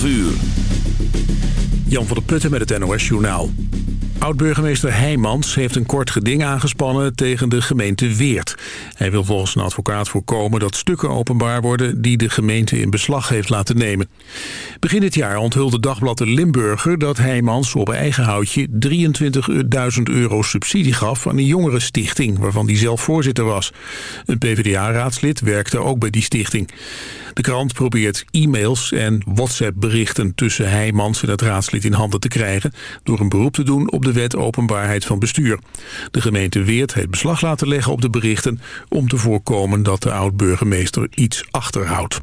12 uur. Jan van der Putten met het NOS Journaal. Oud-burgemeester Heijmans heeft een kort geding aangespannen tegen de gemeente Weert. Hij wil volgens een advocaat voorkomen dat stukken openbaar worden... die de gemeente in beslag heeft laten nemen. Begin dit jaar onthulde Dagblad de Limburger dat Heijmans op eigen houtje 23.000 euro subsidie gaf aan een jongerenstichting... waarvan hij zelf voorzitter was. Een PvdA-raadslid werkte ook bij die stichting. De krant probeert e-mails en WhatsApp-berichten tussen Heijmans en het raadslid in handen te krijgen... door een beroep te doen op de wet openbaarheid van bestuur. De gemeente Weert heeft beslag laten leggen op de berichten... om te voorkomen dat de oud-burgemeester iets achterhoudt.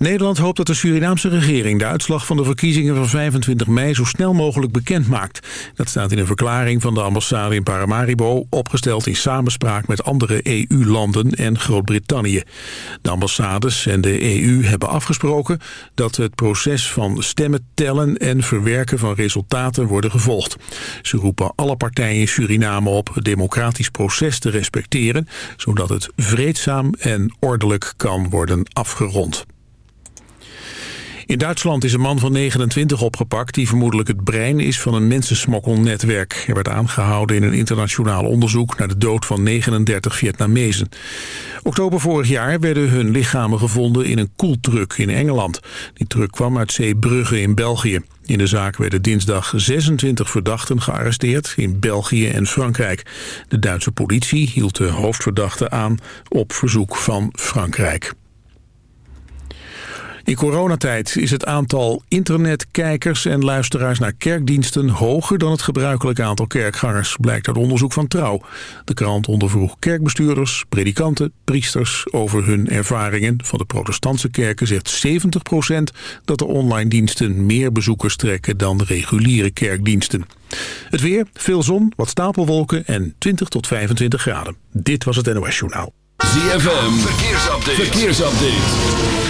Nederland hoopt dat de Surinaamse regering de uitslag van de verkiezingen van 25 mei zo snel mogelijk bekend maakt. Dat staat in een verklaring van de ambassade in Paramaribo, opgesteld in samenspraak met andere EU-landen en Groot-Brittannië. De ambassades en de EU hebben afgesproken dat het proces van stemmen tellen en verwerken van resultaten worden gevolgd. Ze roepen alle partijen in Suriname op het democratisch proces te respecteren, zodat het vreedzaam en ordelijk kan worden afgerond. In Duitsland is een man van 29 opgepakt... die vermoedelijk het brein is van een mensensmokkelnetwerk. Hij werd aangehouden in een internationaal onderzoek... naar de dood van 39 Vietnamezen. Oktober vorig jaar werden hun lichamen gevonden in een koeltruck in Engeland. Die truck kwam uit Zeebrugge in België. In de zaak werden dinsdag 26 verdachten gearresteerd in België en Frankrijk. De Duitse politie hield de hoofdverdachte aan op verzoek van Frankrijk. In coronatijd is het aantal internetkijkers en luisteraars naar kerkdiensten hoger dan het gebruikelijke aantal kerkgangers, blijkt uit onderzoek van Trouw. De krant ondervroeg kerkbestuurders, predikanten, priesters over hun ervaringen. Van de protestantse kerken zegt 70% dat de online diensten meer bezoekers trekken dan reguliere kerkdiensten. Het weer, veel zon, wat stapelwolken en 20 tot 25 graden. Dit was het NOS Journaal. ZFM, verkeersupdate. verkeersupdate.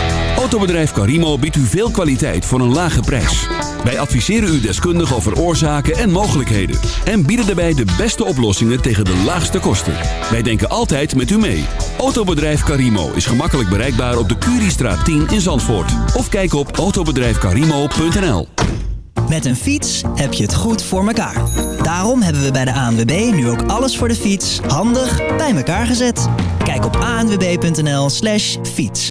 Autobedrijf Carimo biedt u veel kwaliteit voor een lage prijs. Wij adviseren u deskundig over oorzaken en mogelijkheden. En bieden daarbij de beste oplossingen tegen de laagste kosten. Wij denken altijd met u mee. Autobedrijf Carimo is gemakkelijk bereikbaar op de Curiestraat 10 in Zandvoort. Of kijk op autobedrijfcarimo.nl Met een fiets heb je het goed voor elkaar. Daarom hebben we bij de ANWB nu ook alles voor de fiets handig bij elkaar gezet. Kijk op anwb.nl slash fiets.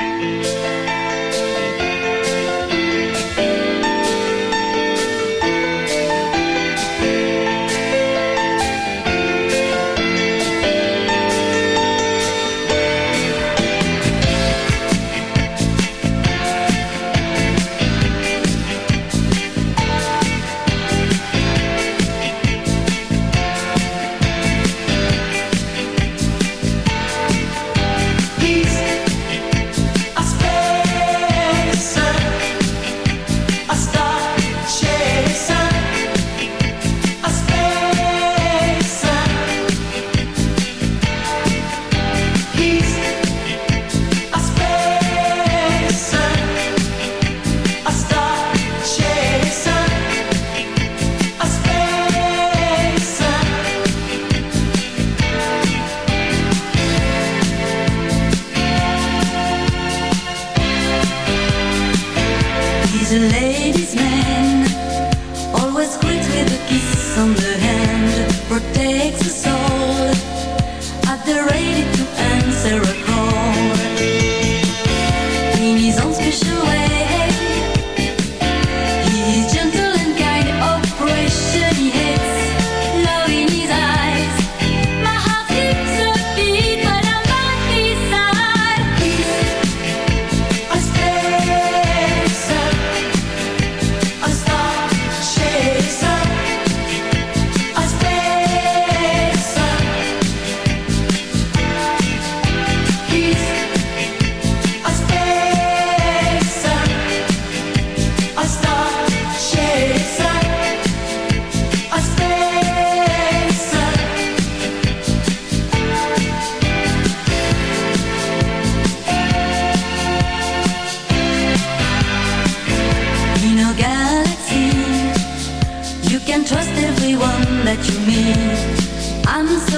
Música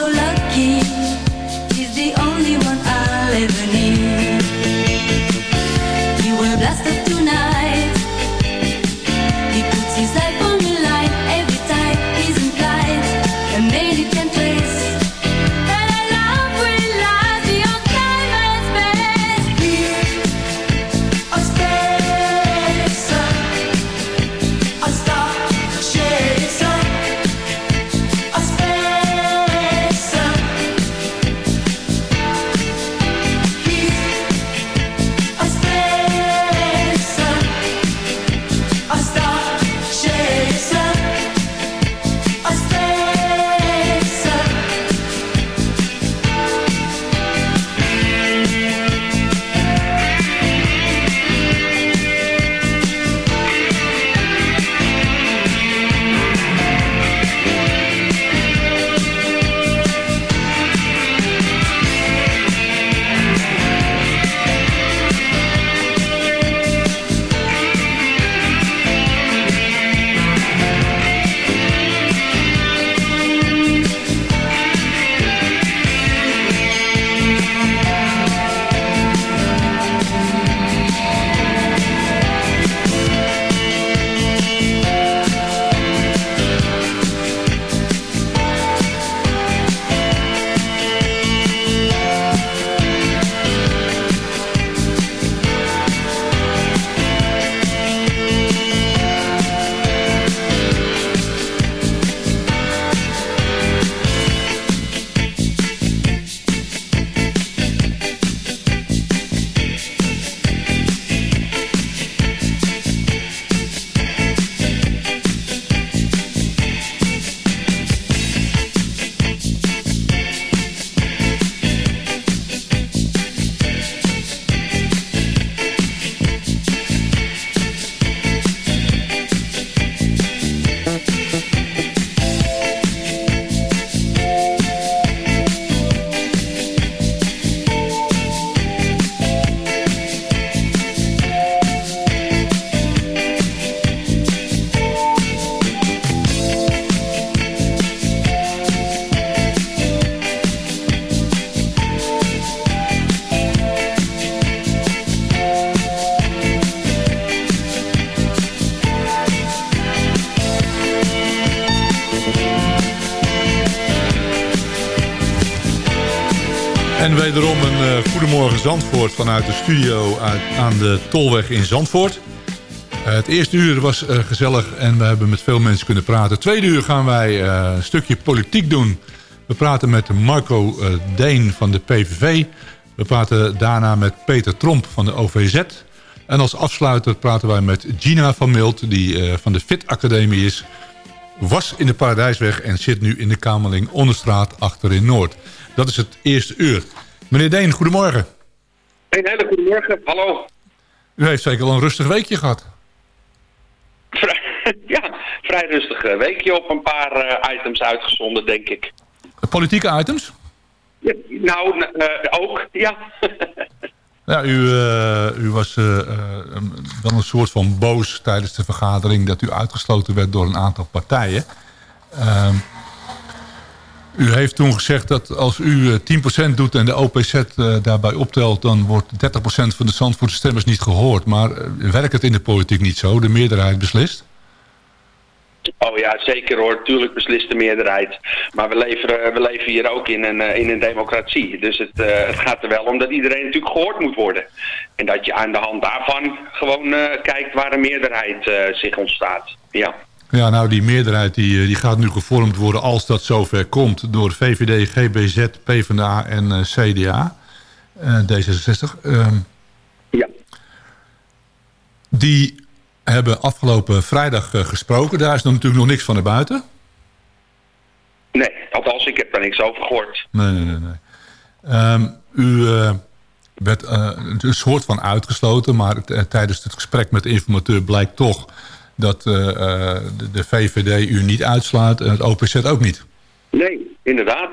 lucky. Zandvoort vanuit de studio aan de Tolweg in Zandvoort. Uh, het eerste uur was uh, gezellig en we hebben met veel mensen kunnen praten. Tweede uur gaan wij een stukje politiek doen. We praten met Marco Deen van de PVV. We praten daarna met Peter Tromp van de OVZ. En als afsluiter praten wij met Gina van Milt, die van de FIT Academie is. Was in de Paradijsweg en zit nu in de Kamerling Onderstraat achterin Noord. Dat is het eerste uur. Meneer Deen, goedemorgen. Een hele goedemorgen, hallo. U heeft zeker al een rustig weekje gehad. ja, vrij rustig weekje op een paar uh, items uitgezonden, denk ik. Politieke items? Ja, nou, uh, ook, ja. ja, u, uh, u was wel een soort van boos tijdens de vergadering... dat u uitgesloten werd door een aantal partijen. U heeft toen gezegd dat als u 10% eh, doet en de OPZ uh, daarbij optelt... dan wordt 30% van de Zandvoortse stemmers niet gehoord. Maar uh, werkt het in de politiek niet zo? De meerderheid beslist? Oh ja, zeker hoor. Tuurlijk beslist de meerderheid. Maar we leven, we leven hier ook in een, in een democratie. Dus het, het gaat er wel om dat iedereen natuurlijk gehoord moet worden. En dat je aan de hand daarvan gewoon kijkt waar een meerderheid zich ontstaat. Ja. Ja, nou die meerderheid die, eh, die gaat nu gevormd worden als dat zover komt... door VVD, GBZ, PvdA en uh, CDA, uh, D66. Um, ja. Die hebben afgelopen vrijdag uh, gesproken. Daar is dan natuurlijk nog niks van naar buiten. Nee, althans ik heb daar niks over gehoord. Nee, nee, nee. nee. Um, u werd een soort van uitgesloten... maar tijdens het gesprek met de informateur blijkt toch dat uh, de, de, VVD u niet uitslaat en het OPZ ook niet. Nee, inderdaad.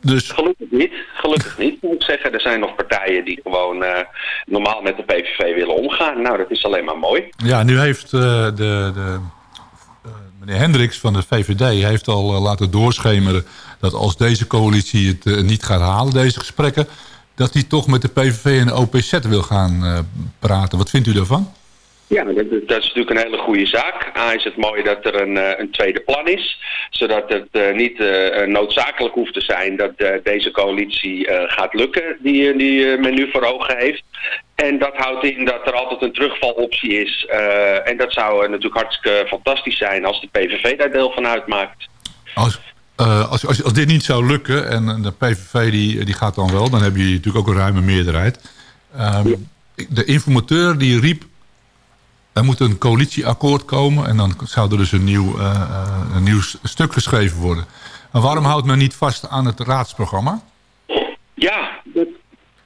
Dus... Gelukkig niet. Gelukkig niet, moet ik zeggen. Er zijn nog partijen die gewoon uh, normaal met de PVV willen omgaan. Nou, dat is alleen maar mooi. Ja, nu heeft uh, de, de meneer Hendricks van de VVD heeft al laten doorschemeren... dat als deze coalitie het niet gaat halen, deze gesprekken... dat hij toch met de PVV en de OPZ wil gaan praten. Wat vindt u daarvan? Ja, dat, dat, is natuurlijk een hele goede zaak. A is het mooi dat er een, eh, een tweede plan is. Zodat het uh, niet uh, noodzakelijk hoeft te zijn dat deze coalitie gaat lukken die, die men nu voor ogen heeft. En dat houdt in dat er altijd een terugvaloptie is. en dat zou natuurlijk hartstikke fantastisch zijn als de PVV daar deel van uitmaakt. Als, als, als, als, dit niet zou lukken en de PVV die, die gaat dan wel, dan heb je natuurlijk ook een ruime meerderheid. Um, De informateur die riep er moet een coalitieakkoord komen en dan zou er dus een nieuw, uh, een nieuw stuk geschreven worden. Maar waarom houdt men niet vast aan het raadsprogramma? Ja, dat,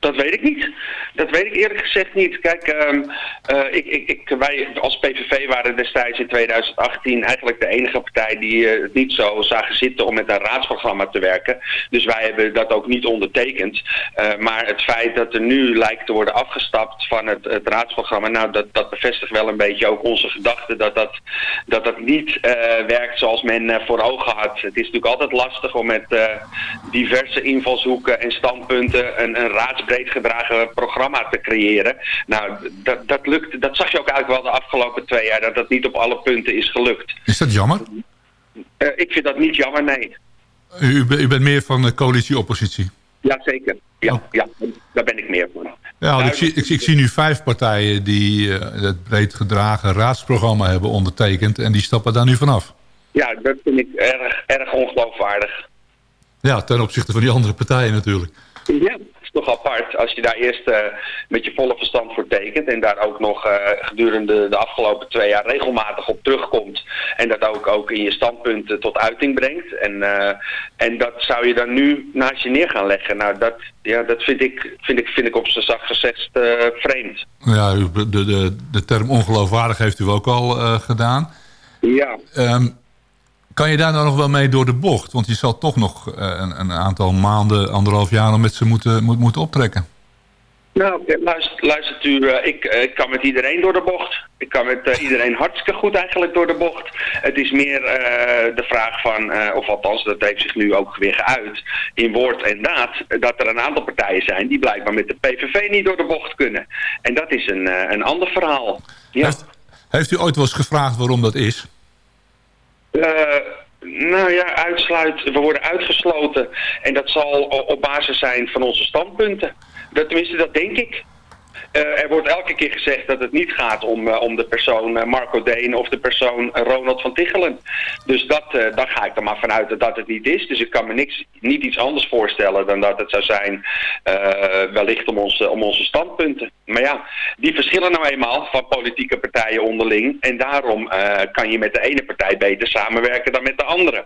dat weet ik niet. Dat weet ik eerlijk gezegd niet. Kijk, um, uh, ik, ik, ik, wij als PVV waren destijds in 2018 eigenlijk de enige partij die het niet zo zagen zitten om met een raadsprogramma te werken. Dus wij hebben dat ook niet ondertekend. Uh, maar het feit dat er nu lijkt te worden afgestapt van het, het raadsprogramma, nou dat, dat bevestigt wel een beetje ook onze gedachte dat dat, dat, dat niet werkt zoals men voor ogen had. Het is natuurlijk altijd lastig om met diverse invalshoeken en standpunten een, een gedragen programma te creëren. Nou, dat, dat, lukt, dat zag je ook eigenlijk wel de afgelopen twee jaar, dat dat niet op alle punten is gelukt. Is dat jammer? Uh, ik vind dat niet jammer, nee. U, u bent meer van de coalitie-oppositie? Jazeker, ja, oh. ja, daar ben ik meer van. Ja, ik, zie, ik, ik, zie nu vijf partijen die uh, het breed gedragen raadsprogramma hebben ondertekend... en die stappen daar nu vanaf. Ja, dat vind ik erg, erg ongeloofwaardig. Ja, ten opzichte van die andere partijen natuurlijk. Ja, toch apart als je daar eerst uh, met je volle verstand voor tekent en daar ook nog uh, gedurende de afgelopen twee jaar regelmatig op terugkomt en dat ook, ook in je standpunten tot uiting brengt. En, uh, en dat zou je dan nu naast je neer gaan leggen. Nou, dat, ja, dat vind, ik, vind, ik, vind ik op zijn zacht gezegd vreemd. Ja, de, de, de term ongeloofwaardig heeft u ook al gedaan. Ja. Um, kan je daar nou nog wel mee door de bocht? Want je zal toch nog uh, een, een, aantal maanden, anderhalf jaar... nog met ze moeten, moet, moeten optrekken. Nou, luistert, luistert u, uh, ik, uh, ik kan met iedereen door de bocht. Ik kan met iedereen hartstikke goed eigenlijk door de bocht. Het is meer de vraag van, of althans dat heeft zich nu ook weer geuit... in woord en daad, dat er een aantal partijen zijn... die blijkbaar met de PVV niet door de bocht kunnen. En dat is een, een ander verhaal. Ja. Heeft, heeft u ooit wel eens gevraagd waarom dat is? Uh, Nou ja, uitsluit. We worden uitgesloten. En dat zal op basis zijn van onze standpunten. Dat, tenminste, dat denk ik. Uh, er wordt elke keer gezegd dat het niet gaat om, uh, om de persoon uh, Marco Deen of de persoon Ronald van Tichelen. Dus dat, daar ga ik er maar vanuit dat dat het niet is. Dus ik kan me niks, niet iets anders voorstellen dan dat het zou zijn wellicht om onze, om onze standpunten. Maar ja, die verschillen nou eenmaal van politieke partijen onderling. En daarom kan je met de ene partij beter samenwerken dan met de andere.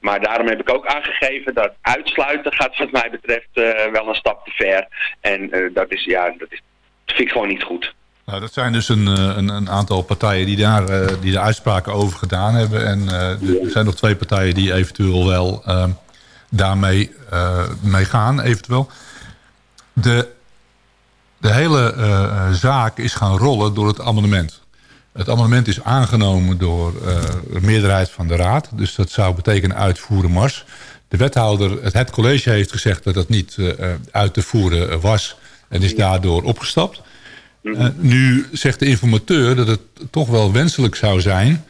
Maar daarom heb ik ook aangegeven dat uitsluiten gaat wat mij betreft wel een stap te ver. En dat is, ja, dat is dat vind ik gewoon niet goed. Nou, dat zijn dus een, eh, een, een aantal partijen die daar, uh, die de uitspraken over gedaan hebben. En uh, er zijn nog twee partijen die eventueel wel uh, daarmee mee gaan. Eventueel. De, de hele zaak is gaan rollen door het amendement. Het amendement is aangenomen door de meerderheid van de raad. Dus dat zou betekenen uitvoeren mars. De wethouder, het, het college heeft gezegd dat dat niet uit te voeren was en is daardoor opgestapt. Uh, nu zegt de informateur dat het toch wel wenselijk zou zijn...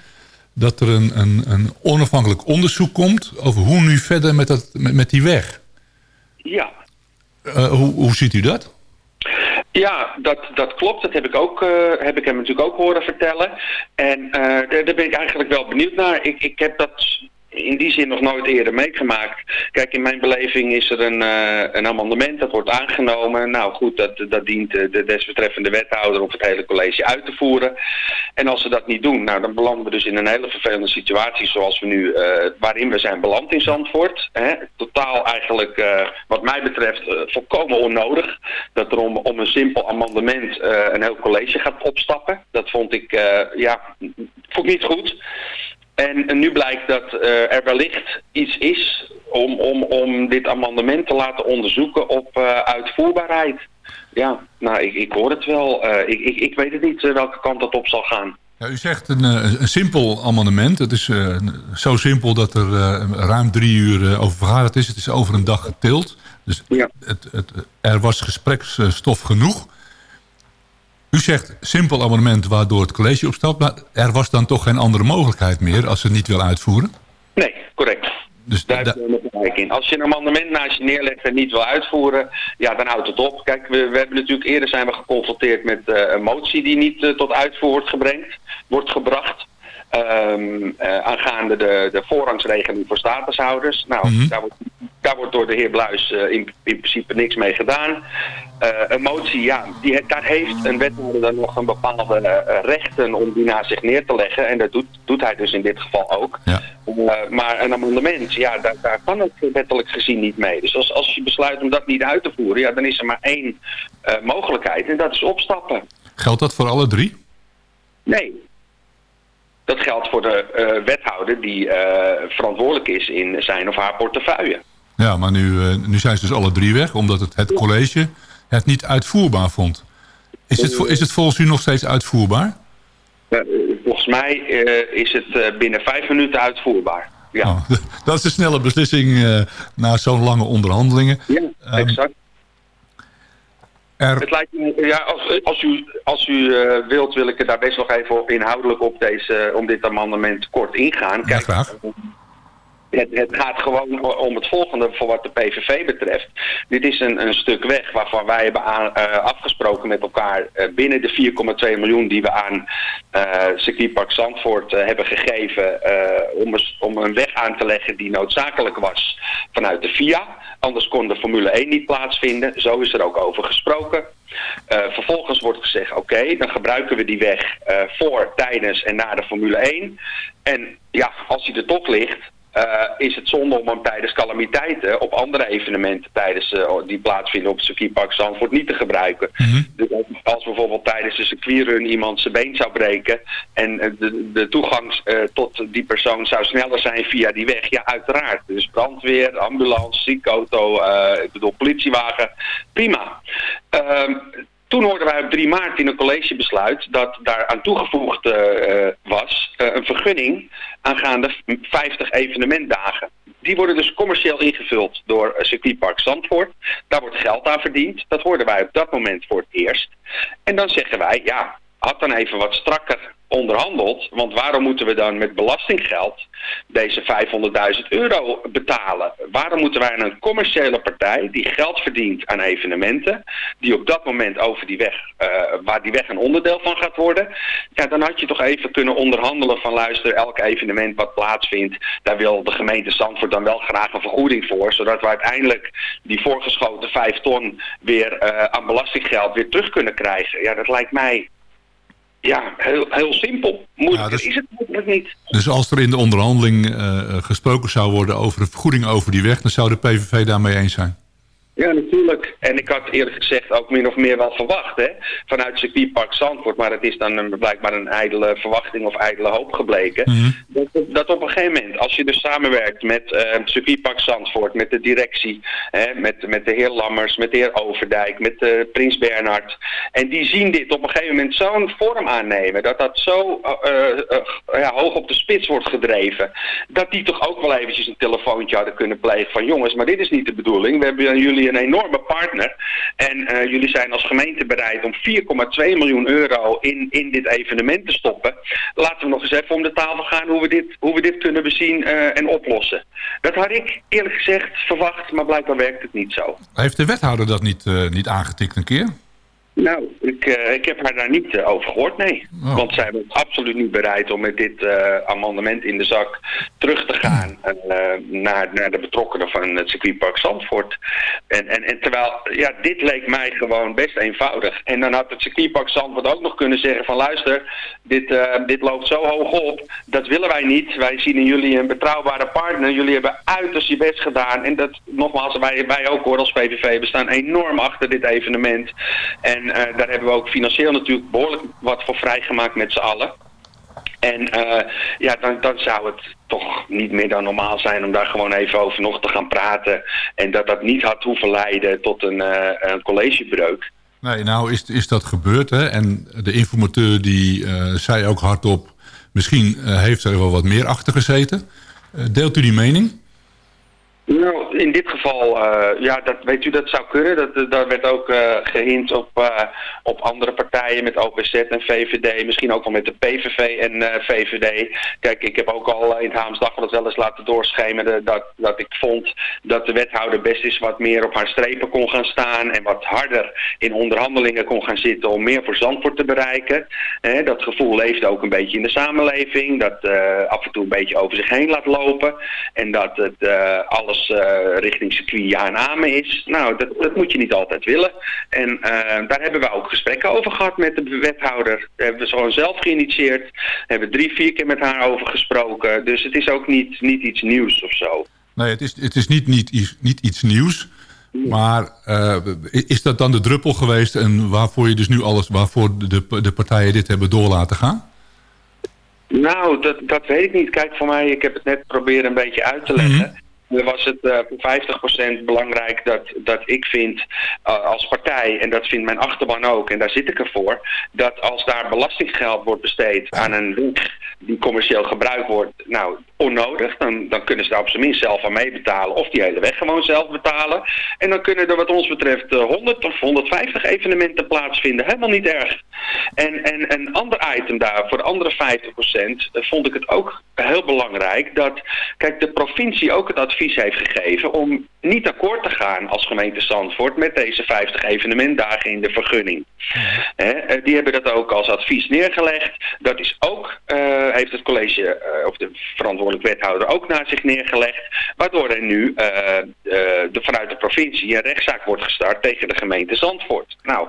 dat er een, een, een onafhankelijk onderzoek komt... over hoe nu verder met, dat, met, met die weg. Ja. Uh, hoe, hoe ziet u dat? Ja, dat, dat klopt. Dat heb ik, ook, uh, heb ik hem natuurlijk ook horen vertellen. En daar, daar ben ik eigenlijk wel benieuwd naar. Ik, ik heb dat in die zin nog nooit eerder meegemaakt. Kijk, in mijn beleving is er een, uh, een amendement, dat wordt aangenomen. Nou goed, dat, dat dient de desbetreffende wethouder of het hele college uit te voeren. En als ze dat niet doen, nou dan belanden we dus in een hele vervelende situatie zoals we nu, uh, waarin we zijn beland in Zandvoort. Hè? Totaal eigenlijk, uh, wat mij betreft, volkomen onnodig. Dat er om, om een simpel amendement een heel college gaat opstappen. Dat vond ik, ja, vond ik niet goed. En, nu blijkt dat uh, er wellicht iets is om, om, om dit amendement te laten onderzoeken op uh, uitvoerbaarheid. Ja, nou, ik, ik hoor het wel. Uh, ik, ik, ik weet het niet welke kant dat op zal gaan. Ja, u zegt een, een simpel amendement. Het is zo simpel dat er ruim drie uur over vergaderd is. Het is over een dag getild. Dus ja. het, het, er was gespreksstof genoeg. U zegt simpel abonnement waardoor het college opstapt... maar er was dan toch geen andere mogelijkheid meer als ze het niet wil uitvoeren? Nee, correct. Dus daar heb je gelijk in. Als je een amendement naast je neerlegt en niet wil uitvoeren, ja, dan houdt het op. Kijk, we, we hebben natuurlijk eerder zijn we geconfronteerd met uh, een motie die niet uh, tot uitvoer wordt, gebrengt, wordt gebracht. Um, uh, aangaande de, de voorrangsregeling voor statushouders. Nou, mm -hmm. daar, wordt, daar wordt door de heer Bluis in, in principe niks mee gedaan. Uh, een motie, ja, die, daar heeft een wethouder dan nog een bepaalde rechten om die naast zich neer te leggen. En dat doet, doet hij dus in dit geval ook. Ja. maar een amendement, ja, daar, daar kan het wettelijk gezien niet mee. Dus als, als je besluit om dat niet uit te voeren, ja, dan is er maar één mogelijkheid. En dat is opstappen. Geldt dat voor alle drie? Nee, dat geldt voor de uh, wethouder die uh, verantwoordelijk is in zijn of haar portefeuille. Ja, maar nu, uh, nu zijn ze dus alle drie weg, omdat het, het college het niet uitvoerbaar vond. Is het, is het volgens u nog steeds uitvoerbaar? volgens mij is het binnen vijf minuten uitvoerbaar. Ja. Oh, dat is een snelle beslissing na zo'n lange onderhandelingen. Ja, exact. Um, er... Het lijkt me, ja, als, als u, als u uh, wilt, wil ik er daar best nog even op inhoudelijk op deze, om dit amendement kort ingaan. Kijk, ja, graag. Het, gaat gewoon om het volgende voor wat de PVV betreft. Dit is een, een stuk weg waarvan wij hebben uh, afgesproken met elkaar uh, binnen de 4,2 miljoen die we aan uh, circuitpark Zandvoort hebben gegeven om, om een weg aan te leggen die noodzakelijk was vanuit de VIA. Anders kon de Formule 1 niet plaatsvinden. Zo is er ook over gesproken. Vervolgens wordt gezegd, oké, dan gebruiken we die weg voor, tijdens en na de Formule 1. En ja, als hij er toch ligt, is het zonde om hem tijdens calamiteiten op andere evenementen tijdens, uh, die plaatsvinden op het circuitpark Zandvoort niet te gebruiken. Mm -hmm. Dus als bijvoorbeeld tijdens de circuitrun iemand zijn been zou breken en de, de toegang tot die persoon zou sneller zijn via die weg, ja uiteraard. Dus brandweer, ambulance, ziekauto, ik bedoel politiewagen, prima. Ehm, toen hoorden wij op 3 maart in een collegebesluit dat daar aan toegevoegd uh, was uh, een vergunning aangaande 50 evenementdagen. Die worden dus commercieel ingevuld door uh, circuitpark Zandvoort. Daar wordt geld aan verdiend. Dat hoorden wij op dat moment voor het eerst. En dan zeggen wij, ja, had dan even wat strakker onderhandeld. Want waarom moeten we dan met belastinggeld deze 500.000 euro betalen? Waarom moeten wij aan een commerciële partij die geld verdient aan evenementen, die op dat moment over die weg, uh, waar die weg een onderdeel van gaat worden, ja, dan had je toch even kunnen onderhandelen van luister, elk evenement wat plaatsvindt, daar wil de gemeente Zandvoort dan wel graag een vergoeding voor, zodat we uiteindelijk die voorgeschoten 5 ton weer uh, aan belastinggeld weer terug kunnen krijgen. Ja, dat lijkt mij ja, heel, heel simpel. Moeilijk ja, dus, is het natuurlijk niet. Dus als er in de onderhandeling uh, gesproken zou worden over een vergoeding over die weg... dan zou de PVV daarmee eens zijn? Ja, natuurlijk. En ik had eerlijk gezegd ook min of meer wel verwacht hè, vanuit circuitpark Zandvoort. Maar het is dan een, blijkbaar een ijdele verwachting of ijdele hoop gebleken. Mhm. dat, dat, op een gegeven moment, als je dus samenwerkt met uh, circuitpark Zandvoort, met de directie, hè, met, met de heer Lammers, met de heer Overdijk, met uh, Prins Bernhard. En die zien dit op een gegeven moment zo'n vorm aannemen, dat dat zo uh, ja, hoog op de spits wordt gedreven. Dat die toch ook wel eventjes een telefoontje hadden kunnen plegen van jongens, maar dit is niet de bedoeling. We hebben aan jullie een enorme partner. En uh, jullie zijn als gemeente bereid om 4,2 miljoen euro in, in dit evenement te stoppen. Laten we nog eens even om de tafel gaan hoe we dit, hoe we dit kunnen bezien uh, en oplossen. Dat had ik eerlijk gezegd verwacht, maar blijkbaar werkt het niet zo. Heeft de wethouder dat niet, uh, niet aangetikt een keer? Nou, ik, uh, ik heb haar daar niet uh, over gehoord, nee. Oh. Want zij was absoluut niet bereid om met dit uh, amendement in de zak terug te gaan naar, naar de betrokkenen van het circuitpark Zandvoort. En, en, en terwijl, ja, dit leek mij gewoon best eenvoudig. En dan had het circuitpark Zandvoort ook nog kunnen zeggen van luister, dit, dit loopt zo hoog op, dat willen wij niet. Wij zien in jullie een betrouwbare partner. Jullie hebben uiterst je best gedaan. En dat, nogmaals, wij, wij ook hoor als PVV, we staan enorm achter dit evenement. En uh, daar hebben we ook financieel natuurlijk behoorlijk wat voor vrijgemaakt met z'n allen. En uh, ja, dan, dan zou het toch niet meer dan normaal zijn om daar gewoon even over nog te gaan praten. En dat dat niet had hoeven leiden tot een, uh, een collegebreuk. Nee, nou is, is dat gebeurd. Hè? En de informateur die uh, zei ook hardop... misschien heeft er wel wat meer achter gezeten. deelt u die mening? Nou, in dit geval, uh, ja, dat weet u, dat zou kunnen. Dat, daar werd ook uh, gehint op, uh, op andere partijen met OPZ en VVD. Misschien ook wel met de PVV en VVD. Kijk, ik heb ook al in het Haams Dagblad wel eens laten doorschemeren dat, dat ik vond dat de wethouder best eens wat meer op haar strepen kon gaan staan. En wat harder in onderhandelingen kon gaan zitten om meer voor Zandvoort te bereiken. dat gevoel leeft ook een beetje in de samenleving. Dat af en toe een beetje over zich heen laat lopen. En dat het alles uh, richting circuit ja en amen is. Nou, dat, dat moet je niet altijd willen. En uh, daar hebben we ook gesprekken over gehad met de wethouder. Dat hebben we gewoon zelf geïnitieerd. Hebben drie, vier keer met haar over gesproken. Dus het is ook niet, niet iets nieuws of zo. Nee, het is, het is niet, niet, niet iets nieuws. Maar uh, is dat dan de druppel geweest en waarvoor je dus nu alles, waarvoor de, de partijen dit hebben door laten gaan? Nou, dat, dat weet ik niet. Kijk, voor mij, ik heb het net proberen een beetje uit te leggen. Mm -hmm was het uh, voor 50% belangrijk dat, dat ik vind uh, als partij, en dat vindt mijn achterban ook, en daar zit ik ervoor, dat als daar belastinggeld wordt besteed aan een weg die commercieel gebruikt wordt, nou, onnodig, dan, dan kunnen ze daar op zijn minst zelf aan meebetalen of die hele weg gewoon zelf betalen. En dan kunnen er wat ons betreft 100 of 150 evenementen plaatsvinden. Helemaal niet erg. En, en een ander item daar, voor de andere 50%, vond ik het ook heel belangrijk dat, kijk, de provincie ook het advies heeft gegeven om niet akkoord te gaan als gemeente Zandvoort met deze 50 evenementdagen in de vergunning. He, die hebben dat ook als advies neergelegd. Dat is ook, uh, heeft het college, uh, of de verantwoordelijk wethouder ook naar zich neergelegd. Waardoor er nu uh, de, vanuit de provincie een rechtszaak wordt gestart tegen de gemeente Zandvoort. Nou,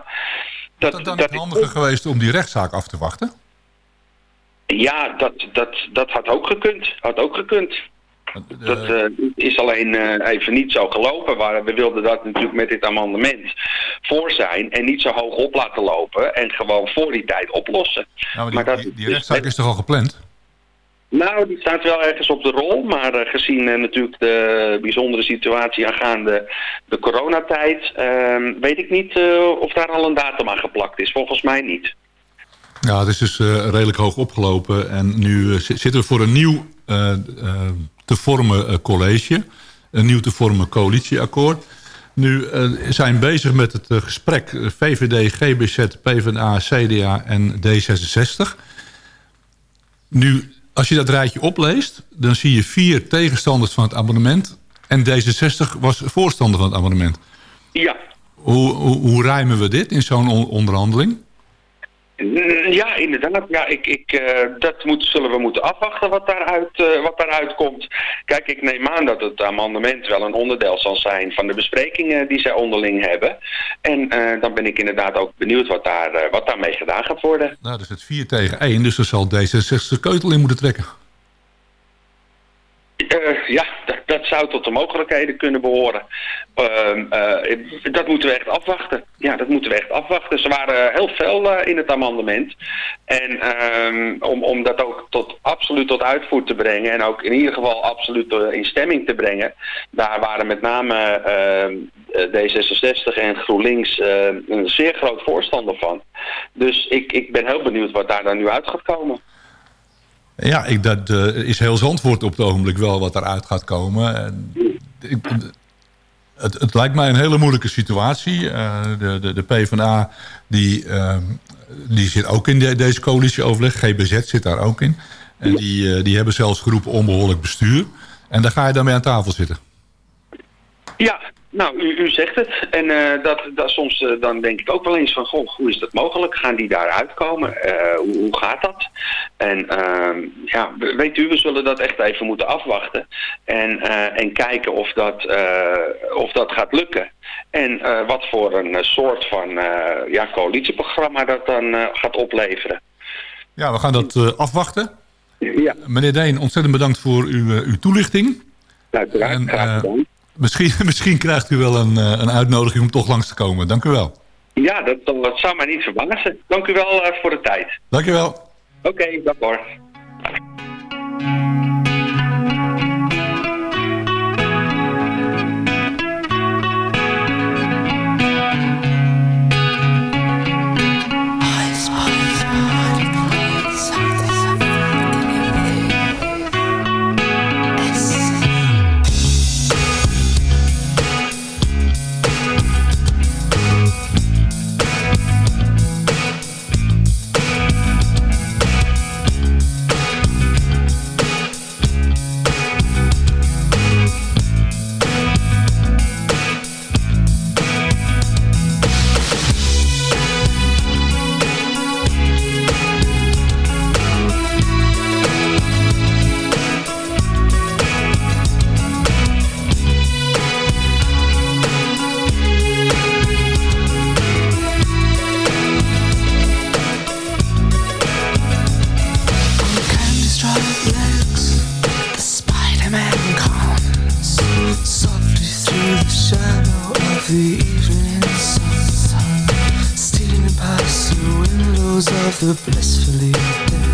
dat, dat dan dat niet handiger geweest om die rechtszaak af te wachten? Ja, dat, dat, dat had ook gekund. Had ook gekund. Dat uh, is alleen uh, even niet zo gelopen. Maar we wilden dat natuurlijk met dit amendement voor zijn. En niet zo hoog op laten lopen. En gewoon voor die tijd oplossen. Nou, maar die, dat, die, rechtszaak is toch al gepland? Nou, die staat wel ergens op de rol. Maar uh, gezien natuurlijk de bijzondere situatie aangaande de coronatijd... Ehm, weet ik niet of daar al een datum aan geplakt is. Volgens mij niet. Ja, het is dus redelijk hoog opgelopen. En nu zitten we voor een nieuw te vormen college. Een nieuw te vormen coalitieakkoord. Nu uh, zijn bezig met het uh, gesprek VVD, GBZ, PvdA, CDA en D66. Nu, als je dat rijtje opleest... dan zie je vier tegenstanders van het abonnement... en D66 was voorstander van het abonnement. Ja, Hoe, hoe, hoe rijmen we dit in zo'n on- onderhandeling? Mm, Ja, inderdaad. Ja, ik, ik, eh, dat moet, zullen we moeten afwachten wat daaruit, eh, wat daaruit komt. Kijk, ik neem aan dat het amendement wel een onderdeel zal zijn van de besprekingen die zij onderling hebben. En eh, dan ben ik inderdaad ook benieuwd wat, daar, eh, wat daarmee gedaan gaat worden. Nou, is het 4 tegen 1, dus er zal D66 de keutel in moeten trekken. Eh, ja, dat, dat zou tot de mogelijkheden kunnen behoren. Ehm, eh, dat moeten we echt afwachten. Ja, dat moeten we echt afwachten. Ze waren heel fel eh, in het amendement. En ehm, om, om dat ook tot, absoluut tot uitvoer te brengen... en ook in ieder geval absoluut in stemming te brengen... daar waren met name ehm, eh, D66 en GroenLinks een zeer groot voorstander van. Dus ik, ik ben heel benieuwd wat daar dan nu uit gaat komen. Ja, ik, dat eh, is heel Zandvoort op het ogenblik wel wat eruit gaat komen. En ik, het, het lijkt mij een hele moeilijke situatie. Eh, de, de, de PvdA die, ehm, die zit ook in de- deze coalitieoverleg. GBZ zit daar ook in. En die, eh, die hebben zelfs geroepen onbehoorlijk bestuur. En daar ga je dan mee aan tafel zitten. Ja, nou, u, u zegt het. En eh, dat, dat soms eh, dan denk ik ook wel eens van, goh, hoe is dat mogelijk? Gaan die daar uitkomen? Eh, hoe, hoe gaat dat? En ehm, ja, we- weet u, we zullen dat echt even moeten afwachten. En, en kijken of dat, of dat gaat lukken. En wat voor een soort van ja, coalitieprogramma dat dan gaat opleveren. Ja, we gaan dat afwachten. Ja, Meneer Deen, ontzettend bedankt voor uw, uw toelichting. uiteraard. En, Graag gedaan. Misschien, misschien krijgt u wel een, eh, een uitnodiging om toch langs te komen. Dank u wel. Ja, dat, dat, zou mij niet verbazen. Dank u wel eh, voor de tijd. Dank u wel. Oké, dag hoor. The evening sun, stealing past the windows of the blissfully dead,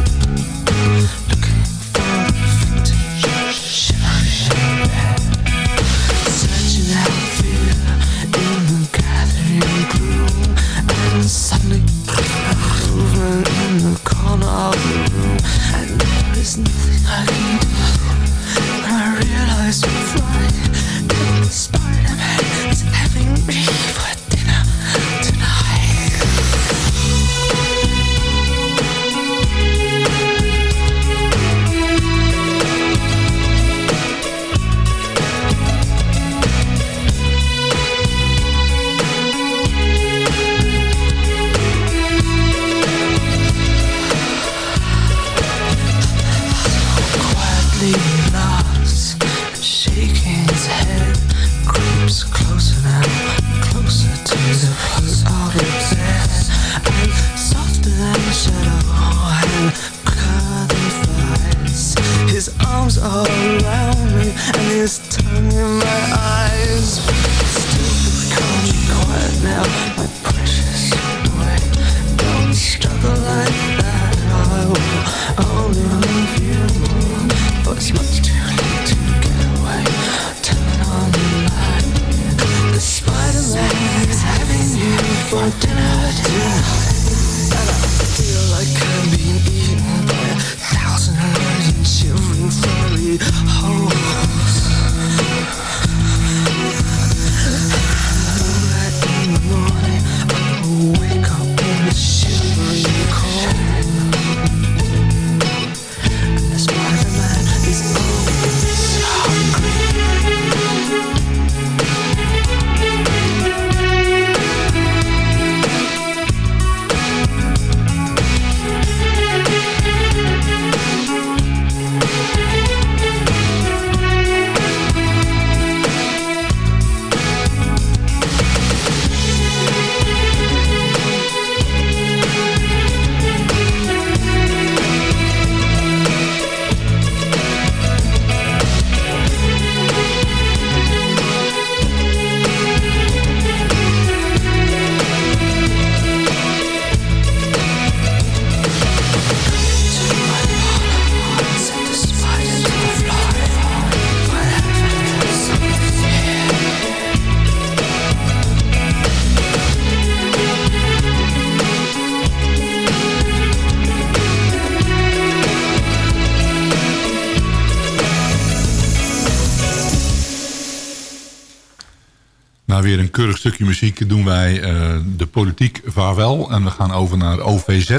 keurig stukje muziek doen wij eh, de politiek vaarwel. En we gaan over naar OVZ.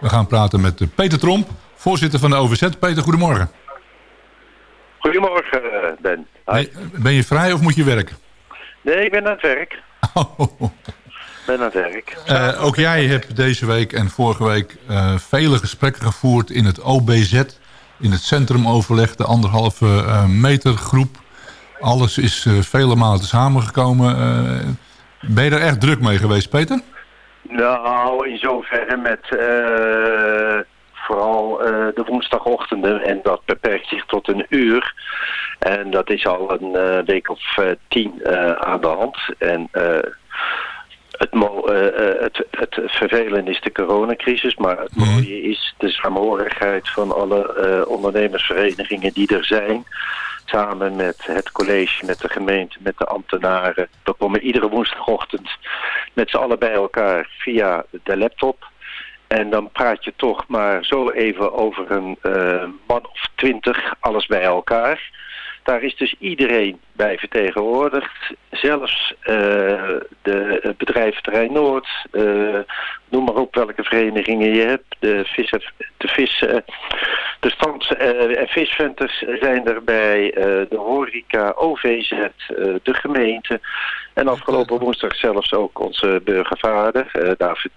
We gaan praten met eh, Peter Tromp, voorzitter van de OVZ. Peter, goedemorgen. Goedemorgen, eh, Ben. Ben, ben je vrij of moet je werken? Nee, ik ben aan het werk. Oh. ben aan het werk. Ook jij hebt deze week en vorige week vele gesprekken gevoerd in het OBZ. In het centrumoverleg, de anderhalve meter groep. Alles is eh, vele malen samengekomen. Eh, ben je er echt druk mee geweest, Peter? Nou, in zoverre met eh, vooral de woensdagochtenden. En dat beperkt zich tot een uur. En dat is al een week of tien aan de hand. En het, eh, het, het vervelende is de coronacrisis. Maar het mooie is de samenhorigheid van alle ondernemersverenigingen die er zijn. Samen met het college, met de gemeente, met de ambtenaren. We komen iedere woensdagochtend met z'n allen bij elkaar via de laptop. En dan praat je toch maar zo even over een eh, man of twintig, alles bij elkaar. Daar is dus iedereen bij vertegenwoordigd. Zelfs eh, de het bedrijf Terrein Noord, eh, noem maar op welke verenigingen je hebt. De vissen, de vissen, de stands- eh, en visventers zijn erbij. de horeca, OVZ, de gemeente. En afgelopen woensdag zelfs ook onze burgervader, David...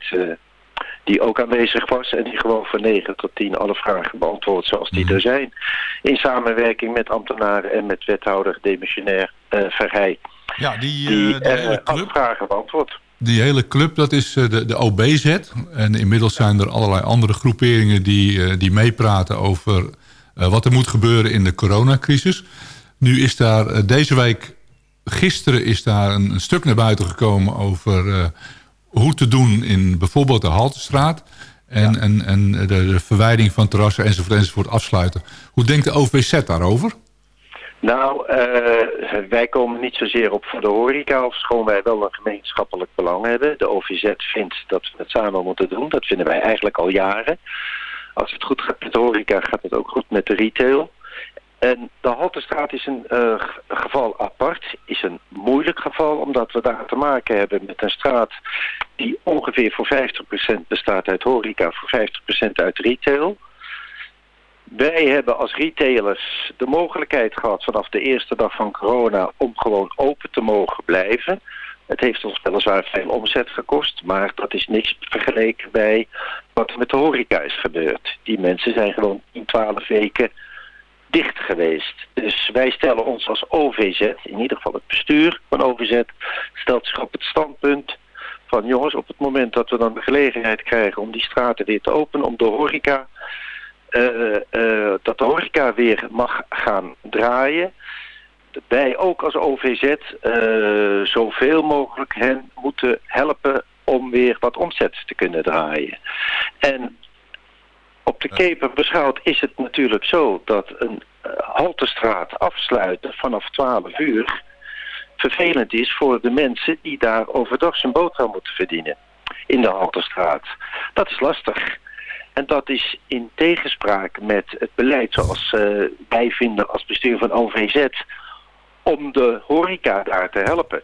die ook aanwezig was en die gewoon van 9 tot 10 alle vragen beantwoordt zoals die er zijn. In samenwerking met ambtenaren en met wethouder demissionair Verheij. Ja, die, Die eh, de hele eh, alle vragen beantwoordt. Die hele club, dat is de, de OBZ. En inmiddels zijn er allerlei andere groeperingen die, die meepraten over wat er moet gebeuren in de coronacrisis. Nu is daar deze week, gisteren is daar een, een stuk naar buiten gekomen over hoe te doen in bijvoorbeeld de Haltestraat. En, en, en de, de verwijding van terrassen enzovoort enzovoort afsluiten. Hoe denkt de OVZ daarover? Nou, eh, wij komen niet zozeer op voor de horeca, of schoon wij wel een gemeenschappelijk belang hebben. De OVZ vindt dat we het samen moeten doen. Dat vinden wij eigenlijk al jaren. Als het goed gaat met de horeca, gaat het ook goed met de retail. En de Haltestraat is een eh, geval apart, is een moeilijk geval, omdat we daar te maken hebben met een straat die ongeveer voor 50% bestaat uit horeca, voor 50% uit retail. Wij hebben als retailers de mogelijkheid gehad vanaf de eerste dag van corona om gewoon open te mogen blijven. Het heeft ons weliswaar veel omzet gekost, maar dat is niks vergeleken bij wat er met de horeca is gebeurd. Die mensen zijn gewoon 10, 12 weken dicht geweest. Dus wij stellen ons als OVZ, in ieder geval het bestuur van OVZ, stelt zich op het standpunt van jongens, op het moment dat we dan de gelegenheid krijgen om die straten weer te openen, om de horeca eh, eh, dat de horeca weer mag gaan draaien. Wij ook als OVZ eh, zoveel mogelijk hen moeten helpen om weer wat omzet te kunnen draaien. En op de keper beschouwd is het natuurlijk zo dat een eh, haltestraat afsluiten vanaf 12 uur vervelend is voor de mensen die daar overdag zijn boterham moeten verdienen in de haltestraat. Dat is lastig. En dat is in tegenspraak met het beleid zoals eh, wij vinden als bestuur van OVZ om de horeca daar te helpen.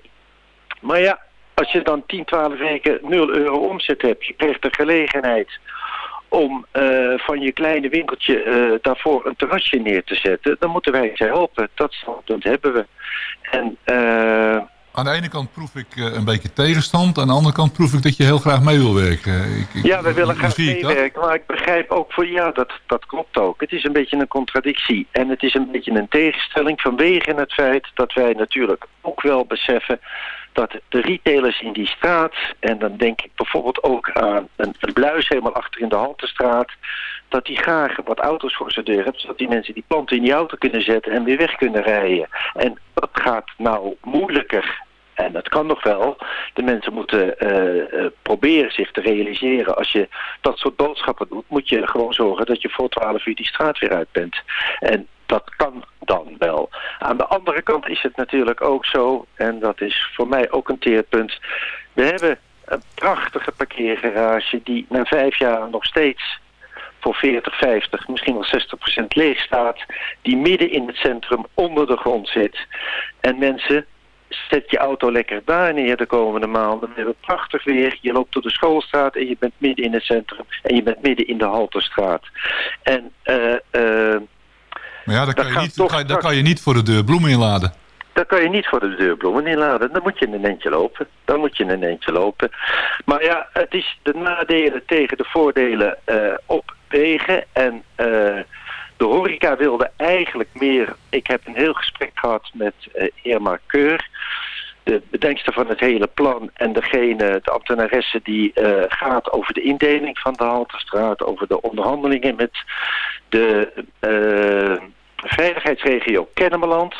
Maar ja, als je dan 10, 12 weken 0 euro omzet hebt, je krijgt de gelegenheid om eh, van je kleine winkeltje eh, daarvoor een terrasje neer te zetten, dan moeten wij ze helpen. Dat standpunt hebben we. En eh, Aan de ene kant proef ik een beetje tegenstand. Aan de andere kant proef ik dat je heel graag mee wil werken. Ik, ik- Ja, we willen graag meewerken, maar ik begrijp ook voor ja, dat, dat klopt ook. Het is een beetje een contradictie en het is een beetje een tegenstelling vanwege het feit dat wij natuurlijk ook wel beseffen dat de retailers in die straat, en dan denk ik bijvoorbeeld ook aan een, een bluis helemaal achter in de Haltestraat, dat die graag wat auto's voor zijn deur hebben, zodat die mensen die planten in die auto kunnen zetten en weer weg kunnen rijden. En dat gaat nou moeilijker en dat kan nog wel. De mensen moeten eh, eh, proberen zich te realiseren. Als je dat soort boodschappen doet, moet je gewoon zorgen dat je voor 12 uur die straat weer uit bent. En dat kan dan wel. Aan de andere kant is het natuurlijk ook zo, en dat is voor mij ook een teerpunt. We hebben een prachtige parkeergarage die na vijf jaar nog steeds voor 40, 50, misschien wel 60 procent leeg staat. Die midden in het centrum onder de grond zit. En mensen zet je auto lekker daar neer de komende maanden. We hebben prachtig weer. Je loopt door de schoolstraat en je bent midden in het centrum. En je bent midden in de Halterstraat. En eh, eh, Maar ja, dan kan, je niet, toch dan kan, dan straks- kan je niet voor de deur bloemen inladen. daar kan je niet voor de deur bloemen inladen. Dan moet je een eentje lopen. Dan moet je een eentje lopen. Maar ja, het is de nadelen tegen de voordelen eh, opwegen. En eh, de horeca wilde eigenlijk meer... Ik heb een heel gesprek gehad met eh Irma Keur... De bedenkster van het hele plan en degene, de ambtenaresse die eh, gaat over de indeling van de Halterstraat, over de onderhandelingen met de eh, veiligheidsregio Kennemerland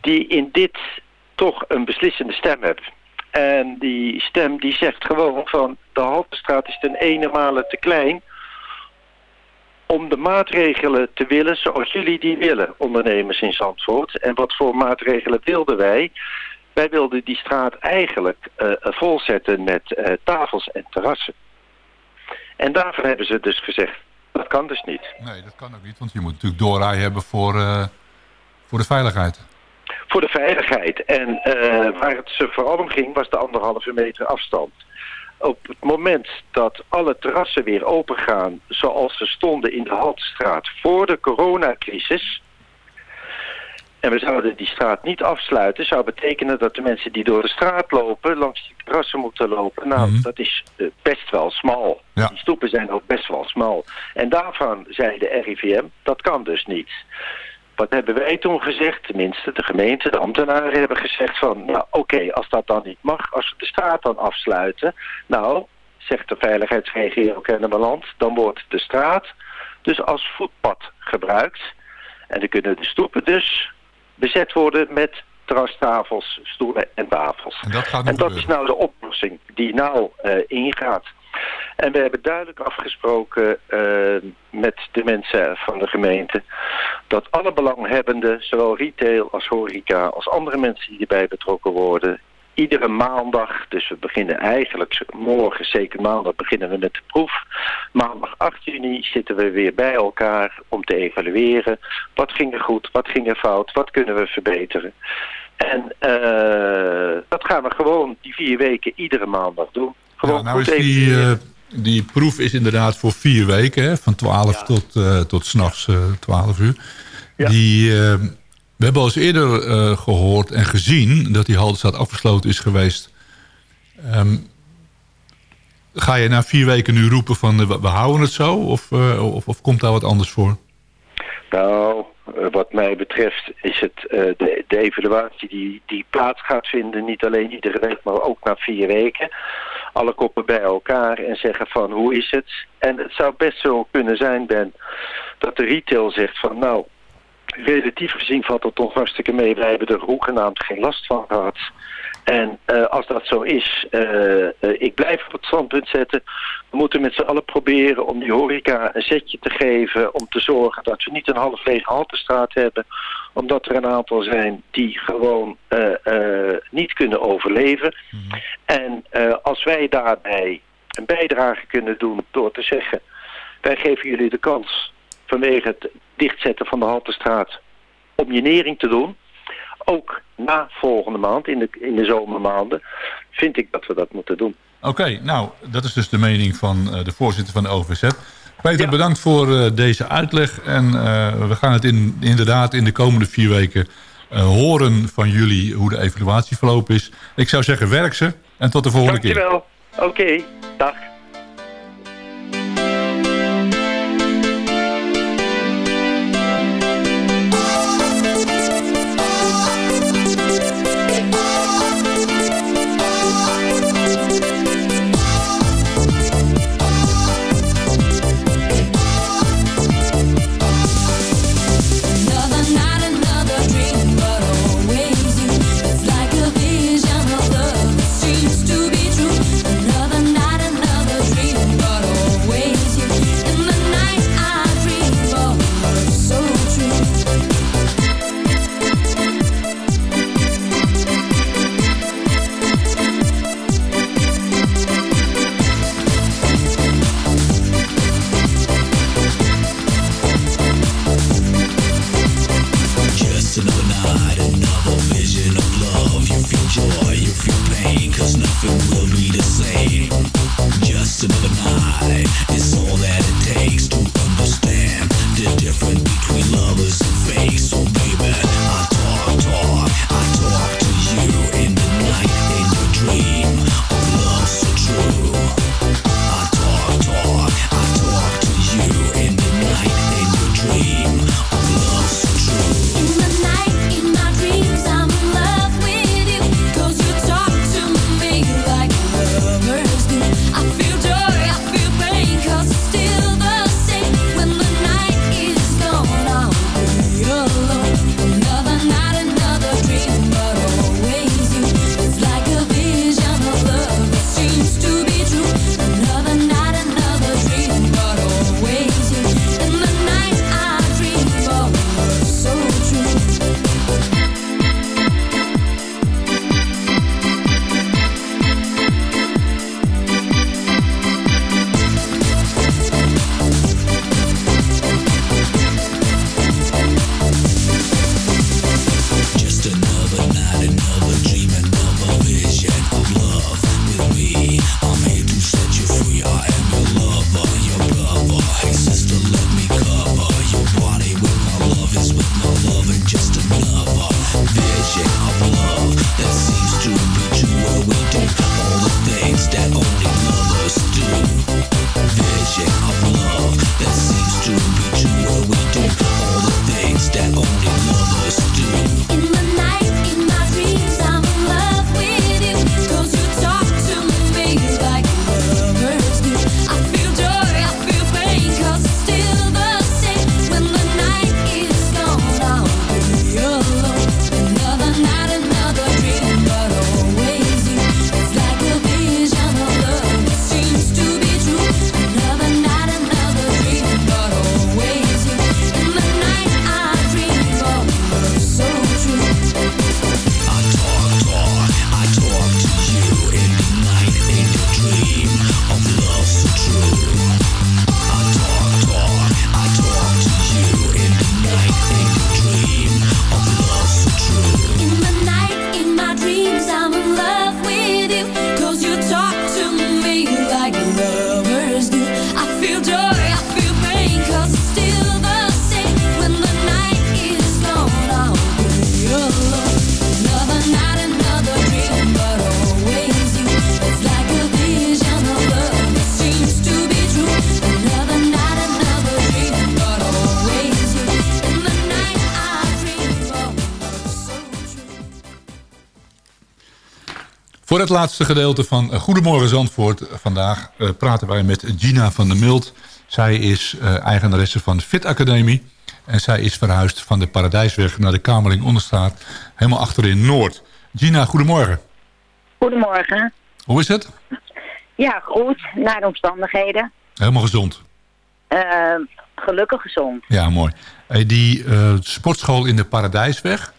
die in dit toch een beslissende stem hebben. En die stem die zegt gewoon van de Haltestraat is ten ene te klein om de maatregelen te willen zoals jullie die willen, ondernemers in Zandvoort. En wat voor maatregelen wilden wij? Wij wilden die straat eigenlijk eh, volzetten met eh, tafels en terrassen. En daarvan hebben ze dus gezegd, dat kan dus niet. Nee, dat kan ook niet, want je moet natuurlijk doorrij hebben voor, voor de veiligheid. Voor de veiligheid. En waar het ze vooral om ging was de anderhalve meter afstand. Op het moment dat alle terrassen weer open gaan zoals ze stonden in de Haltestraat voor de coronacrisis... en we zouden die straat niet afsluiten... zou betekenen dat de mensen die door de straat lopen... langs die terrassen moeten lopen. Nou, dat is eh, best wel smal. Ja. Die stoepen zijn ook best wel smal. En daarvan zei de RIVM, dat kan dus niet. Wat hebben wij toen gezegd? Tenminste, de gemeente, de ambtenaren hebben gezegd van... nou, oké, als dat dan niet mag, als we de straat dan afsluiten... nou, zegt de veiligheidsregio Kennemerland... dan wordt de straat dus als voetpad gebruikt. En dan kunnen de stoepen dus bezet worden met terrastafels, stoelen en tafels. En dat gaat En dat is nou de oplossing die nou eh, ingaat. En we hebben duidelijk afgesproken eh, met de mensen van de gemeente... dat alle belanghebbenden, zowel retail als horeca... als andere mensen die erbij betrokken worden... iedere maandag, dus we beginnen eigenlijk morgen, zeker maandag... beginnen we met de proef. Maandag 8 juni zitten we weer bij elkaar om te evalueren. Wat ging er goed, wat ging er fout, wat kunnen we verbeteren... En eh, dat gaan we gewoon die vier weken iedere maandag doen. Gewoon Ja, nou goed is die, eh, die proef is inderdaad voor vier weken, hè, van 12 tot, eh tot s'nachts eh 12 uur. Die, eh, we hebben al eens eerder eh, gehoord en gezien dat die Haldenstad afgesloten is geweest. Ehm, ga je na vier weken nu roepen van eh, we, houden het zo? Of, eh, of, of komt daar wat anders voor? Nou, wat mij betreft is het de, de evaluatie die, die plaats gaat vinden, niet alleen iedere week, maar ook na vier weken. Alle koppen bij elkaar en zeggen van hoe is het? En het zou best zo kunnen zijn, Ben, dat de retail zegt van nou, relatief gezien valt het ons hartstikke mee. Wij hebben er hoegenaamd geen last van gehad. En eh, als dat zo is, eh, eh, ik blijf op het standpunt zetten. We moeten met z'n allen proberen om die horeca een zetje te geven. Om te zorgen dat we niet een half lege haltestraat hebben. Omdat er een aantal zijn die gewoon niet kunnen overleven. En eh, als wij daarbij een bijdrage kunnen doen door te zeggen... wij geven jullie de kans vanwege het dichtzetten van de haltestraat om je nering te doen ook na volgende maand, in de, in de zomermaanden, vind ik dat we dat moeten doen. Oké, nou, dat is dus de mening van eh, de voorzitter van de OVZ. Peter, bedankt voor eh, deze uitleg. En eh, we gaan het in, inderdaad in de komende vier weken horen van jullie hoe de evaluatie verlopen is. Ik zou zeggen, werk ze. En tot de volgende keer. Dankjewel. Oké, dag. Het laatste gedeelte van eh, Goedemorgen Zandvoort vandaag eh, praten wij met Gina van der Milt. Zij is uh, eigenaresse van de Fit Academie. En zij is verhuisd van de Paradijsweg naar de Kamerling Onderstraat. Helemaal achterin Noord. Gina, goedemorgen. Goedemorgen. Hoe is het? Ja, goed. Naar de omstandigheden. Helemaal gezond? Uh, gelukkig gezond. Ja, mooi. Die uh, sportschool in de Paradijsweg,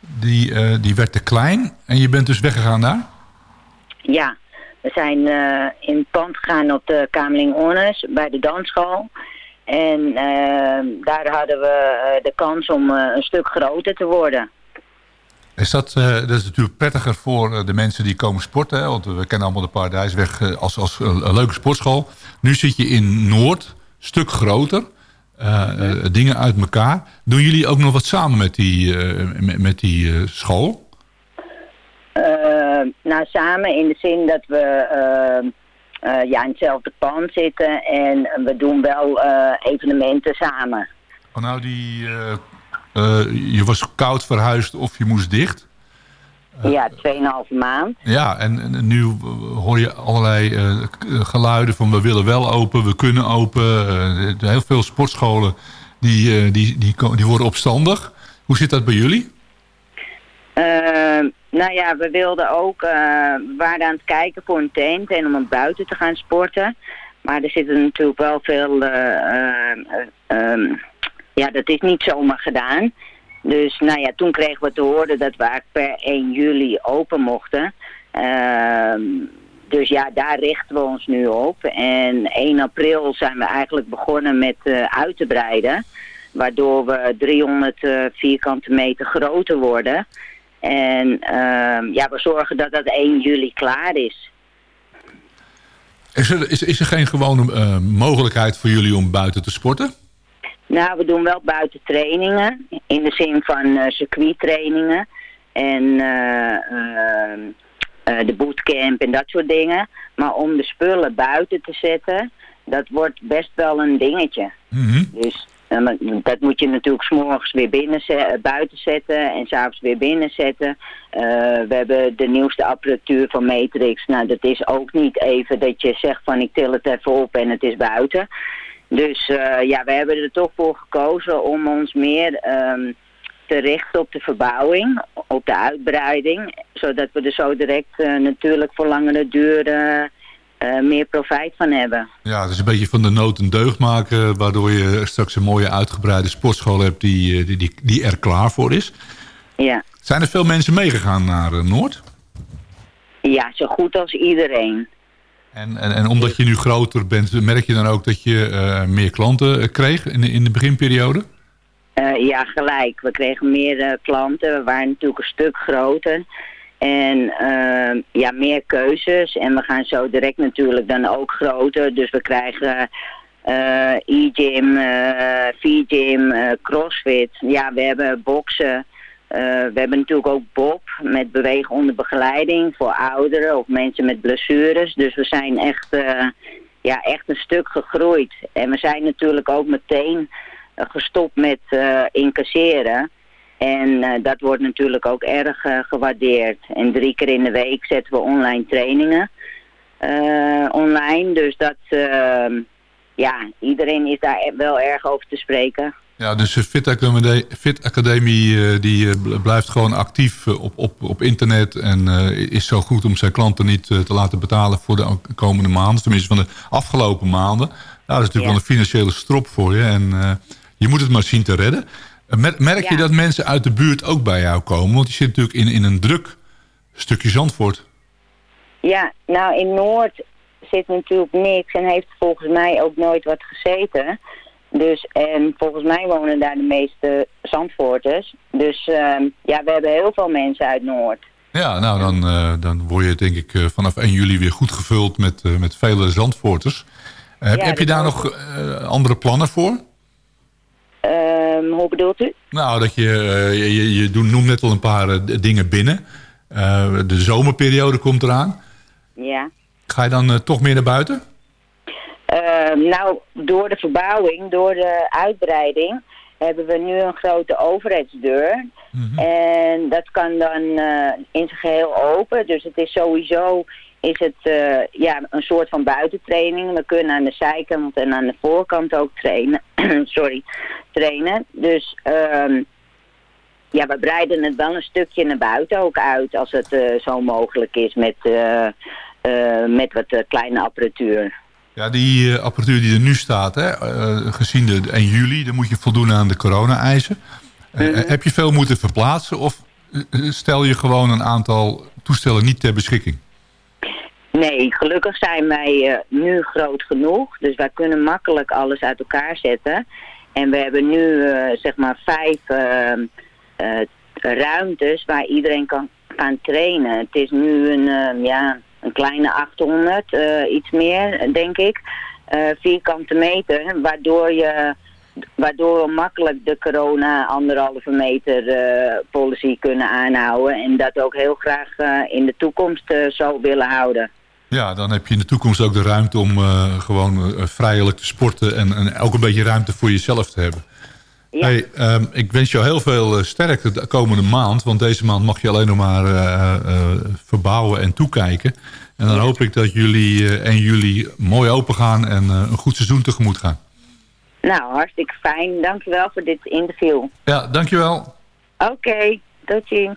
die, uh, die werd te klein. En je bent dus weggegaan daar? Ja, we zijn uh, in pand gegaan op de Kamerling Onnes bij de dansschool. En daar hadden we de kans om een stuk groter te worden. Is dat, dat is natuurlijk prettiger voor de mensen die komen sporten. Want we kennen allemaal de Paradijsweg als, als een leuke sportschool. Nu zit je in Noord, stuk groter. Dingen uit elkaar. Doen jullie ook nog wat samen met die, met, die school? Nou, samen in de zin dat we ja, in hetzelfde pand zitten. En we doen wel evenementen samen. Oh, nou, die uh, je was koud verhuisd of je moest dicht. Uh, ja, 2,5 maand. Ja, en, en, nu hoor je allerlei uh, geluiden van we willen wel open, we kunnen open. heel veel sportscholen die, die, die, die worden opstandig. Hoe zit dat bij jullie? Nou ja, we wilden ook, we waren aan het kijken voor een tent en om buiten te gaan sporten. Maar er zitten natuurlijk wel veel um, ja, dat is niet zomaar gedaan. Dus nou ja, toen kregen we te horen dat we per 1 juli open mochten. Uh, dus ja, daar richten we ons nu op. En 1 april zijn we eigenlijk begonnen met uh, uit te breiden. Waardoor we 300 uh, vierkante meter groter worden. En uh, ja, we zorgen dat dat 1 juli klaar is. Is er, is, is er geen gewone uh, mogelijkheid voor jullie om buiten te sporten? Nou, we doen wel buiten trainingen. In de zin van uh, circuittrainingen. En uh, uh, de bootcamp en dat soort dingen. Maar om de spullen buiten te zetten, dat wordt best wel een dingetje. Mm -hmm. Dus dat moet je natuurlijk s'morgens weer binnen buiten zetten en s'avonds weer binnen zetten. we hebben de nieuwste apparatuur van Matrix. Nou, dat is ook niet even dat je zegt van ik til het even op en het is buiten. Dus uh, ja, we hebben er toch voor gekozen om ons meer um, te richten op de verbouwing, op de uitbreiding. Zodat we er zo direct natuurlijk voor langere duur uh, meer profijt van hebben. Ja, het is een beetje van de nood een deugd maken, waardoor je straks een mooie uitgebreide sportschool hebt die, die, die, die er klaar voor is. Ja. Zijn er veel mensen meegegaan naar Noord? Ja, zo goed als iedereen. En, en, en omdat je nu groter bent, merk je dan ook dat je uh, meer klanten kreeg in de, in de beginperiode? Ja, gelijk. We kregen meer klanten. We waren natuurlijk een stuk groter. En ja, meer keuzes. En we gaan zo direct natuurlijk dan ook groter. Dus we krijgen e-gym, v-gym, crossfit. Ja, we hebben boksen. We hebben natuurlijk ook Bob met bewegen onder begeleiding voor ouderen of mensen met blessures. Dus we zijn echt, ja, echt een stuk gegroeid. En we zijn natuurlijk ook meteen gestopt met incasseren. En dat wordt natuurlijk ook erg gewaardeerd. En drie keer in de week zetten we online trainingen online. Dus dat, ja, iedereen is daar wel erg over te spreken. Ja, dus de Fit Academie, Fit Academie die blijft gewoon actief op, op, op internet en is zo goed om zijn klanten niet te laten betalen voor de komende maanden. Tenminste van de afgelopen maanden. Nou, dat is natuurlijk ja. wel een financiële strop voor je en je moet het maar zien te redden. Merk je ja. dat mensen uit de buurt ook bij jou komen? Want je zit natuurlijk in, in een druk stukje Zandvoort. Ja, nou in Noord zit natuurlijk niks en heeft volgens mij ook nooit wat gezeten. Dus, en volgens mij wonen daar de meeste Zandvoorters. Dus uh, ja, we hebben heel veel mensen uit Noord. Ja, nou dan, uh, dan word je denk ik uh, vanaf 1 juli weer goed gevuld met, uh, met vele Zandvoorters. ja, heb je daar nog andere plannen voor? Hoe bedoelt u? Nou, dat je, je, je, je noemt net al een paar dingen binnen. de zomerperiode komt eraan. Ja. Ga je dan toch meer naar buiten? Nou, door de verbouwing, door de uitbreiding, hebben we nu een grote overheidsdeur. En dat kan dan eh, in zijn geheel open. Dus het is sowieso is het eh, ja, een soort van buitentraining. We kunnen aan de zijkant en aan de voorkant ook trainen. Sorry, trainen. Dus ehm, ja, we breiden het wel een stukje naar buiten ook uit als het eh, zo mogelijk is met, eh, eh, met wat kleine apparatuur. Ja, die apparatuur die er nu staat, hè, gezien de 1 juli, dan moet je voldoen aan de corona-eisen. Mhm. Heb je veel moeten verplaatsen of stel je gewoon een aantal toestellen niet ter beschikking? Nee, gelukkig zijn wij eh, nu groot genoeg. Dus wij kunnen makkelijk alles uit elkaar zetten. En we hebben nu eh, zeg maar vijf eh, eh, ruimtes waar iedereen kan gaan trainen. Het is nu een, eh, ja, een kleine 800, eh, iets meer denk ik, vierkante meter. Waardoor, je, waardoor we makkelijk de corona anderhalve meter policy kunnen aanhouden. En dat ook heel graag in de toekomst zo willen houden. Ja, dan heb je in de toekomst ook de ruimte om eh, gewoon eh, vrijelijk te sporten en, en ook een beetje ruimte voor jezelf te hebben. Hey, ehm, ik wens jou heel veel eh, sterkte de komende maand, want deze maand mag je alleen nog maar verbouwen en toekijken. En dan hoop ik dat jullie 1 juli mooi open gaan en een goed seizoen tegemoet gaan. Nou, hartstikke fijn. Dankjewel voor dit interview. Ja, dankjewel. Oké, tot ziens.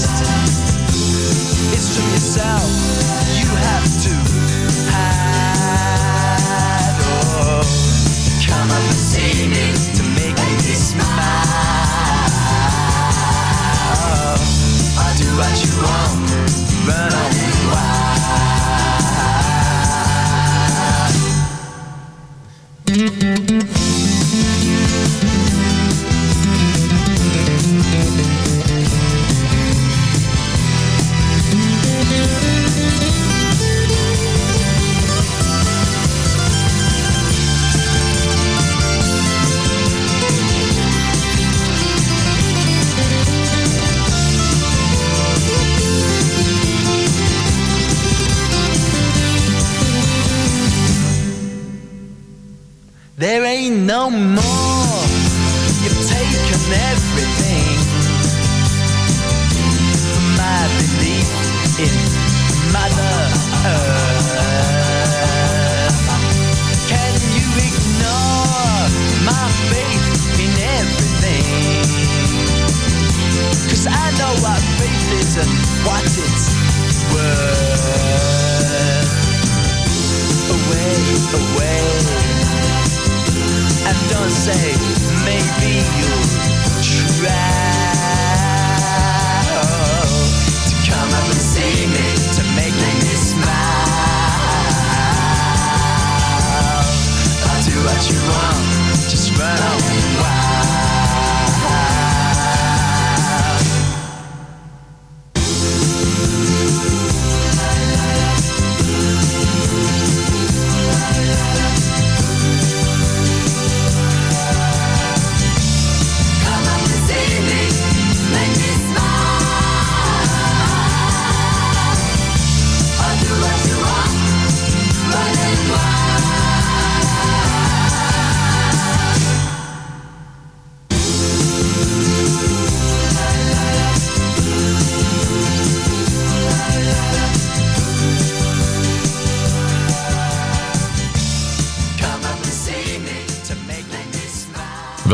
From yourself. You have to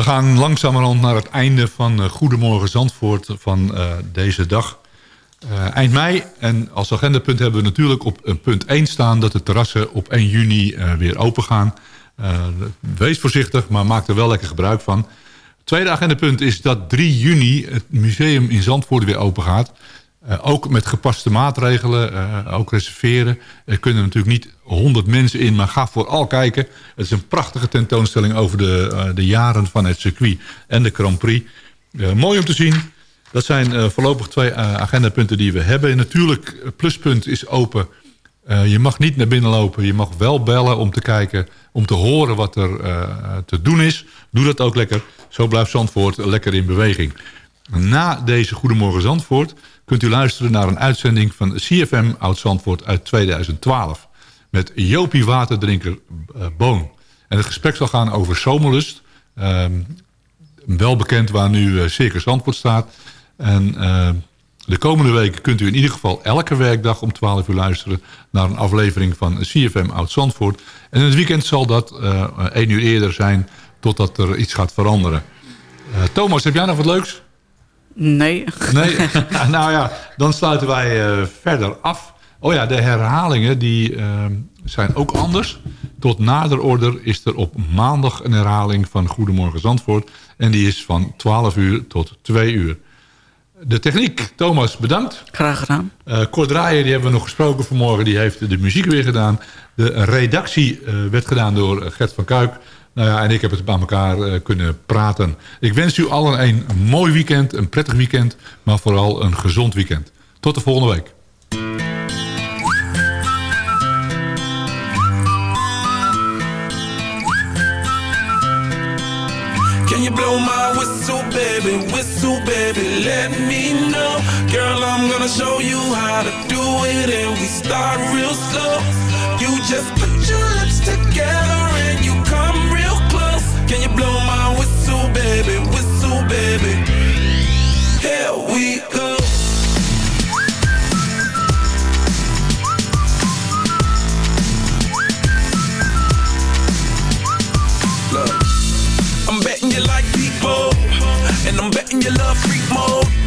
gaan langzamerhand naar het einde van uh, Goedemorgen Zandvoort van uh, deze dag. Uh, eind mei. En als agendapunt hebben we natuurlijk op punt 1 staan... dat de terrassen op 1 juni weer open gaan. wees voorzichtig, maar maak er wel lekker gebruik van. Tweede agendapunt is dat 3 juni het museum in Zandvoort weer open gaat. Uh, ook met gepaste maatregelen, uh, ook reserveren. Er kunnen natuurlijk niet 100 mensen in, maar ga vooral kijken. Het is een prachtige tentoonstelling over de, uh, de jaren van het circuit en de Grand Prix. mooi om te zien. Dat zijn voorlopig twee agendapunten die we hebben. En natuurlijk, pluspunt is open. je mag niet naar binnen lopen. Je mag wel bellen om te kijken, om te horen wat er te doen is. Doe dat ook lekker. Zo blijft Zandvoort lekker in beweging. Na deze Goedemorgen Zandvoort kunt u luisteren naar een uitzending van CFM Oud-Zandvoort uit 2012. Met Jopie Waterdrinker uh, Boon. En het gesprek zal gaan over zomerlust. Um, wel bekend waar nu uh, Circus Zandvoort staat. En uh, de komende weken kunt u in ieder geval elke werkdag om 12 uur luisteren... naar een aflevering van CFM Oud-Zandvoort. En in het weekend zal dat één uur eerder zijn totdat er iets gaat veranderen. Thomas, heb jij nog wat leuks? Nee. Nee? nou ja, dan sluiten wij uh, verder af. Oh ja, de herhalingen die uh, zijn ook anders. Tot nader order is er op maandag een herhaling van Goedemorgen Zandvoort. En die is van 12 uur tot 2 uur. De techniek, Thomas, bedankt. Graag gedaan. Uh, Kort Draaier, die hebben we nog gesproken vanmorgen. Die heeft de muziek weer gedaan. De redactie uh, werd gedaan door Gert van Kuik. Nou ja, en ik heb het bij elkaar uh, kunnen praten. Ik wens u allen een mooi weekend, een prettig weekend... maar vooral een gezond weekend. Tot de volgende week. Can you blow my whistle, baby, whistle, baby, let me know Girl, I'm gonna show you how to do it And we start real slow You just put your lips together Can you blow my whistle, baby, whistle, baby? Here we go. Look, I'm betting you like people, and I'm betting you love freak mode.